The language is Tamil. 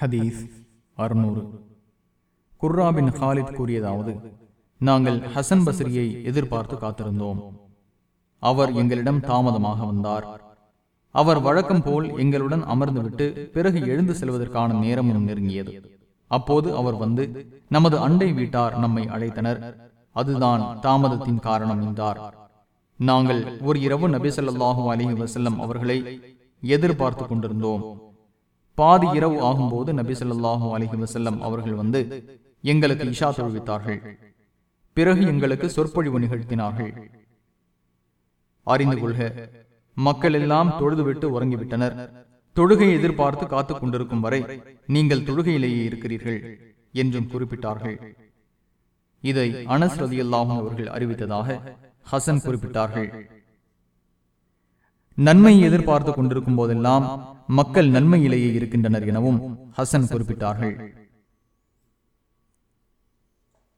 ஹதீஸ் அறுநூறு. குர்ராபின் ஹாலித் கூறியதாவது நாங்கள் ஹசன் பஸ்ரியை எதிர்பார்த்து காத்திருந்தோம். அவர் எங்களிடம் தாமதமாக வந்தார். அவர் வழக்கம் போல் எங்களுடன் அமர்ந்துவிட்டு பிறகு எழுந்து செல்வதற்கான நேரமும் நெருங்கியது. அப்போது அவர் வந்து நமது அண்டை வீட்டார் நம்மை அழைத்தனர். அதுதான் தாமதத்தின் காரணம் என்றார். நாங்கள் ஒரு இரவு நபி ஸல்லல்லாஹு அலைஹி அவர்களை எதிர்பார்த்து கொண்டிருந்தோம். பாதி இரவு ஆகும்போது நபி ஸல்லல்லாஹு அலஹி வசல்லம் அவர்கள் வந்து எங்களுக்கு இஷா தொழுவித்தார்கள் பிறகு எங்களுக்கு சொற்பொழிவு நிகழ்த்தினார்கள். அறிந்து கொள்க மக்கள் எல்லாம் தொழுதுவிட்டு உறங்கிவிட்டனர். தொழுகை எதிர்பார்த்து காத்துக் கொண்டிருக்கும் வரை நீங்கள் தொழுகையிலேயே இருக்கிறீர்கள் என்றும் குறிப்பிட்டார்கள். இதை அனஸ் ரதியல்லாஹும் அவர்கள் அறிவித்ததாக ஹசன் குறிப்பிட்டார்கள். நன்மை எதிர்பார்த்து கொண்டிருக்கும் போதெல்லாம் மக்கள் நன்மையிலேயே இருக்கின்றனர் எனவும் ஹசன் குறிப்பிட்டார்கள்.